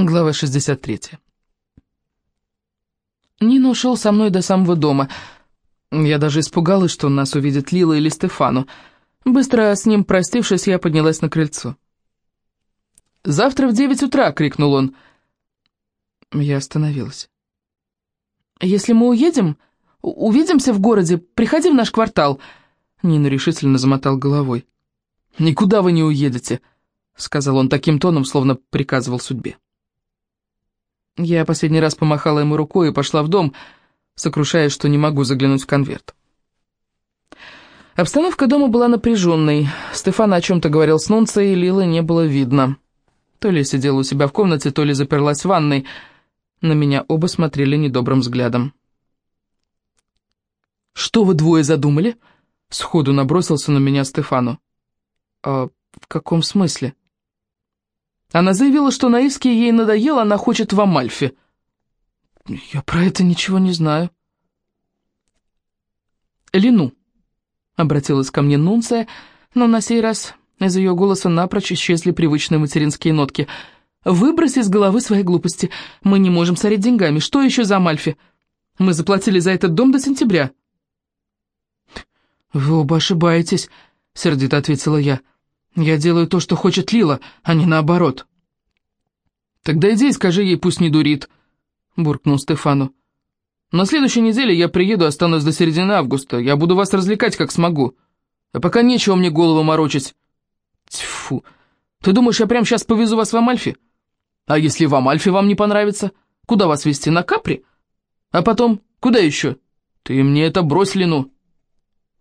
Глава 63. Нина ушел со мной до самого дома. Я даже испугалась, что нас увидит Лила или Стефану. Быстро с ним простившись, я поднялась на крыльцо. «Завтра в девять утра!» — крикнул он. Я остановилась. «Если мы уедем, увидимся в городе, приходи в наш квартал!» Нина решительно замотал головой. «Никуда вы не уедете!» — сказал он таким тоном, словно приказывал судьбе. Я последний раз помахала ему рукой и пошла в дом, сокрушаясь, что не могу заглянуть в конверт. Обстановка дома была напряженной. Стефан о чем-то говорил с Нунцией, Лилы не было видно. То ли сидела у себя в комнате, то ли заперлась в ванной. На меня оба смотрели недобрым взглядом. «Что вы двое задумали?» Сходу набросился на меня Стефану. «А в каком смысле?» Она заявила, что на иске ей надоело, она хочет в Амальфе. Я про это ничего не знаю. Лину, обратилась ко мне Нунция, но на сей раз из ее голоса напрочь исчезли привычные материнские нотки. «Выбрось из головы свои глупости. Мы не можем сорить деньгами. Что еще за Амальфи? Мы заплатили за этот дом до сентября». «Вы оба ошибаетесь», — сердито ответила я. Я делаю то, что хочет Лила, а не наоборот». «Тогда иди и скажи ей, пусть не дурит», — буркнул Стефану. «На следующей неделе я приеду, останусь до середины августа. Я буду вас развлекать, как смогу. А пока нечего мне голову морочить». «Тьфу! Ты думаешь, я прямо сейчас повезу вас в Амальфи? А если в Амальфи вам не понравится? Куда вас везти, на Капри? А потом, куда еще? Ты мне это брось, Лину».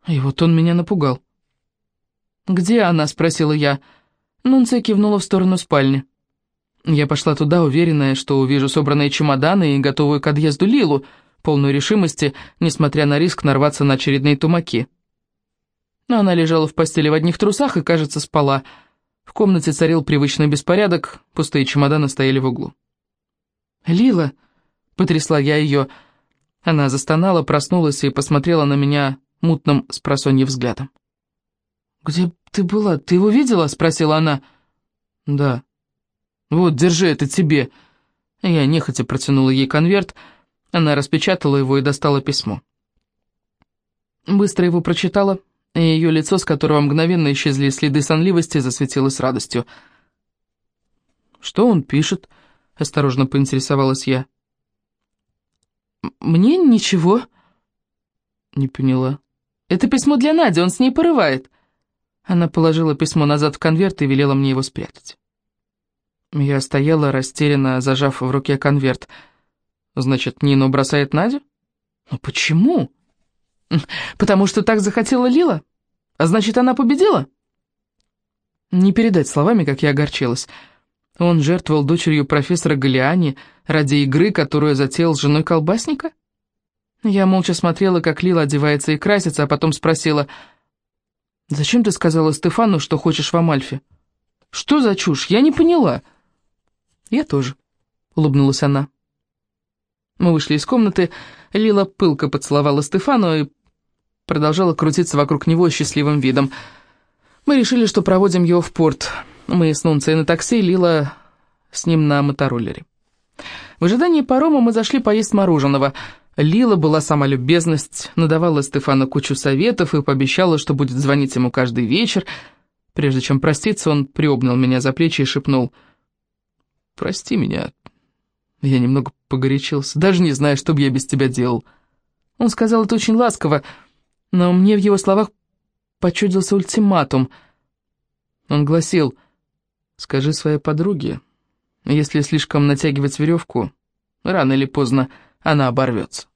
И вот он меня напугал. «Где она?» — спросила я. Нунция кивнула в сторону спальни. Я пошла туда, уверенная, что увижу собранные чемоданы и готовую к отъезду Лилу, полную решимости, несмотря на риск нарваться на очередные тумаки. Но она лежала в постели в одних трусах и, кажется, спала. В комнате царил привычный беспорядок, пустые чемоданы стояли в углу. «Лила!» — потрясла я ее. Она застонала, проснулась и посмотрела на меня мутным с взглядом. «Где ты была? Ты его видела?» — спросила она. «Да». «Вот, держи это тебе». Я нехотя протянула ей конверт. Она распечатала его и достала письмо. Быстро его прочитала, и ее лицо, с которого мгновенно исчезли следы сонливости, засветилось радостью. «Что он пишет?» — осторожно поинтересовалась я. «Мне ничего». «Не поняла». «Это письмо для Нади, он с ней порывает». Она положила письмо назад в конверт и велела мне его спрятать. Я стояла, растерянно зажав в руке конверт. «Значит, Нину бросает Надю? Но почему?» «Потому что так захотела Лила? А значит, она победила?» Не передать словами, как я огорчилась. Он жертвовал дочерью профессора Галиани ради игры, которую затеял с женой колбасника? Я молча смотрела, как Лила одевается и красится, а потом спросила... «Зачем ты сказала Стефану, что хочешь в Амальфе?» «Что за чушь? Я не поняла». «Я тоже», — улыбнулась она. Мы вышли из комнаты, Лила пылко поцеловала Стефану и продолжала крутиться вокруг него счастливым видом. Мы решили, что проводим его в порт. Мы с Нунцией на такси, Лила с ним на мотороллере. В ожидании парома мы зашли поесть мороженого — Лила была сама любезность, надавала Стефану кучу советов и пообещала, что будет звонить ему каждый вечер. Прежде чем проститься, он приобнял меня за плечи и шепнул. «Прости меня». Я немного погорячился, даже не знаю, что бы я без тебя делал. Он сказал это очень ласково, но мне в его словах почудился ультиматум. Он гласил, «Скажи своей подруге, если слишком натягивать веревку, рано или поздно она оборвется.